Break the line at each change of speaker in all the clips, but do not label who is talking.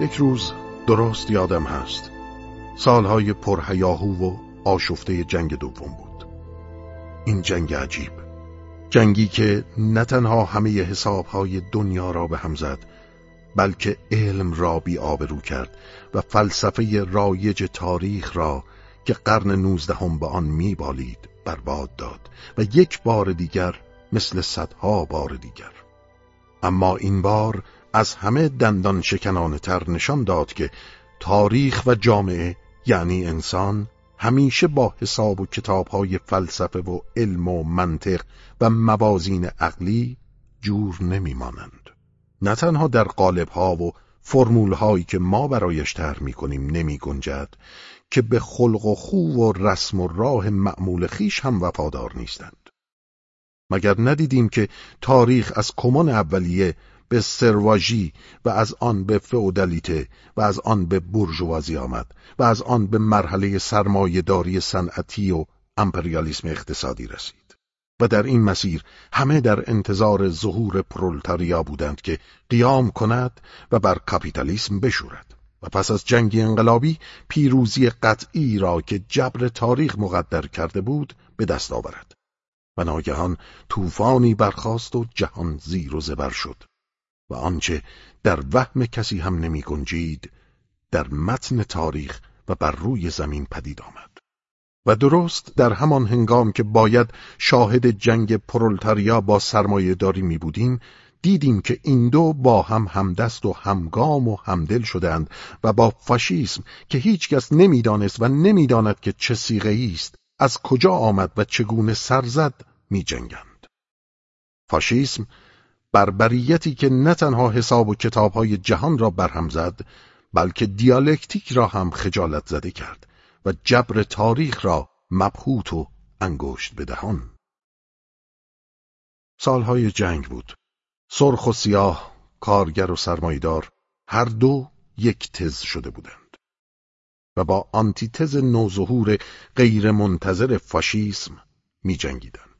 یک روز درست یادم هست. سالهای پرهیاهو و آشفته جنگ دوم بود. این جنگ عجیب. جنگی که نه تنها همه حسابهای دنیا را به هم زد بلکه علم را بی آبرو کرد و فلسفه رایج تاریخ را که قرن نوزدهم به آن میبالید برباد داد و یک بار دیگر مثل صدها بار دیگر. اما این بار از همه دندان شکنانه تر نشان داد که تاریخ و جامعه یعنی انسان همیشه با حساب و کتابهای فلسفه و علم و منطق و موازین عقلی جور نمیمانند. نه تنها در قالبها و فرمولهایی که ما برایش طرح می‌کنیم نمی گنجد که به خلق و خو و رسم و راه معمول خیش هم وفادار نیستند. مگر ندیدیم که تاریخ از کمان اولیه به سرواژی و از آن به فئودالیته و از آن به بورژوازی آمد و از آن به مرحله سرمایهداری صنعتی و امپریالیسم اقتصادی رسید. و در این مسیر همه در انتظار ظهور پرولتاریا بودند که قیام کند و بر کاپیتالیسم بشورد. و پس از جنگ انقلابی پیروزی قطعی را که جبر تاریخ مقدر کرده بود به دست آورد. و ناگهان طوفانی برخاست و جهان زیر و زبر شد. و آنچه در وهم کسی هم نمی گنجید در متن تاریخ و بر روی زمین پدید آمد و درست در همان هنگام که باید شاهد جنگ پرولتاریا با سرمایه داری می بودیم دیدیم که این دو با هم همدست و همگام و همدل شدند و با فاشیسم که هیچکس نمی‌دانست و نمی‌داند که چه سیغه است از کجا آمد و چگونه سرزد می جنگند. فاشیسم بربریتی که نه تنها حساب و کتابهای جهان را برهم زد بلکه دیالکتیک را هم خجالت زده کرد و جبر تاریخ را مبهوت و انگشت بدهان. سالهای جنگ بود. سرخ و سیاه کارگر و سرمایدار هر دو یک تز شده بودند. و با آنتیتز نوظهور غیر منتظر فاشیسم می جنگیدند.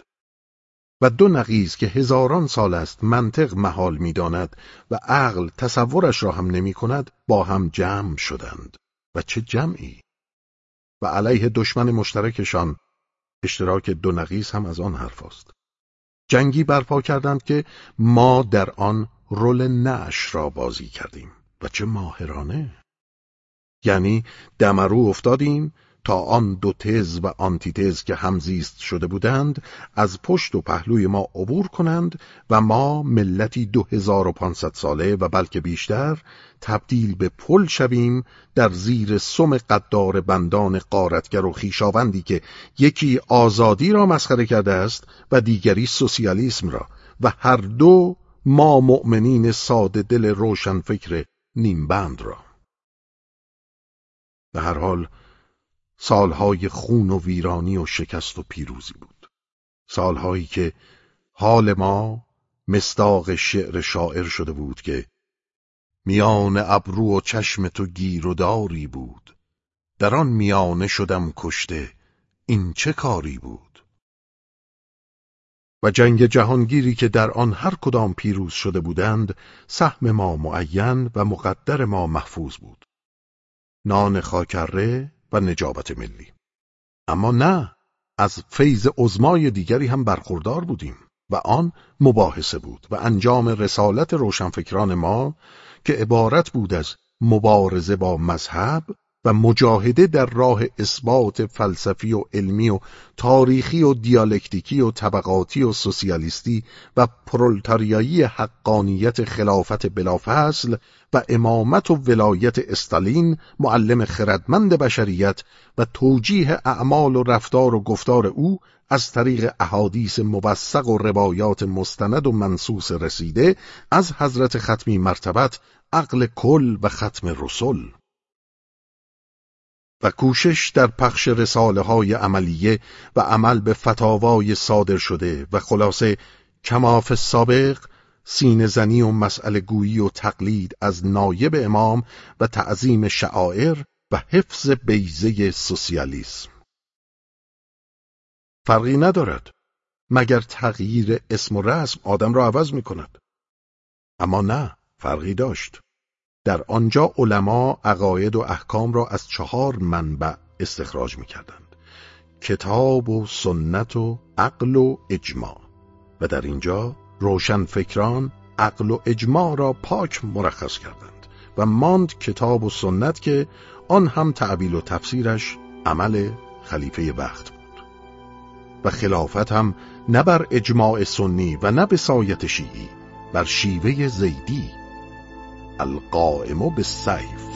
و دو نقیز که هزاران سال است منطق محال می‌داند و عقل تصورش را هم نمی کند با هم جمع شدند. و چه جمعی؟ و علیه دشمن مشترکشان اشتراک دو نقیز هم از آن حرف است. جنگی برپا کردند که ما در آن رول نش را بازی کردیم. و چه ماهرانه! یعنی دمرو افتادیم تا آن دو تز و آنتیتز که همزیست شده بودند از پشت و پهلوی ما عبور کنند و ما ملتی دو هزار و پانصد ساله و بلکه بیشتر تبدیل به پل شویم در زیر سم قدار بندان قارتگر و خیشاوندی که یکی آزادی را مسخره کرده است و دیگری سوسیالیسم را و هر دو ما مؤمنین ساده دل روشن فکر نیمبند را. به هر حال سالهای خون و ویرانی و شکست و پیروزی بود. سالهایی که حال ما مستاق شعر شاعر شده بود که میان ابرو و چشم تو گیر و داری بود. در آن میانه شدم کشته این چه کاری بود؟ و جنگ جهانگیری که در آن هر کدام پیروز شده بودند سهم ما معین و مقدر ما محفوظ بود. نان خاکره و نجابت ملی. اما نه از فیض عزمای دیگری هم برخوردار بودیم و آن مباحثه بود و انجام رسالت روشنفکران ما که عبارت بود از مبارزه با مذهب و مجاهده در راه اثبات فلسفی و علمی و تاریخی و دیالکتیکی و طبقاتی و سوسیالیستی و پرولتاریایی حقانیت خلافت بلافصل و امامت و ولایت استالین معلم خردمند بشریت و توجیه اعمال و رفتار و گفتار او از طریق احادیث موثق و روایات مستند و منصوص رسیده از حضرت ختمی مرتبت عقل کل و ختم رسول و کوشش در پخش رساله های عملیه و عمل به فتاوای صادر شده و خلاصه کماف سابق سین زنی و مسئله گویی و تقلید از نایب امام و تعظیم شعائر و حفظ بیزه سوسیالیسم. فرقی ندارد مگر تغییر اسم و رسم آدم را عوض می کند اما نه فرقی داشت. در آنجا علما عقاید و احکام را از چهار منبع استخراج می‌کردند کتاب و سنت و عقل و اجماع. و در اینجا روشن فکران عقل و اجماع را پاک مرخص کردند و ماند کتاب و سنت که آن هم تعبیل و تفسیرش عمل خلیفه وقت بود. و خلافت هم نه بر اجماع سنی و نه به سایت شیعی بر شیوه زیدی القائم به سیف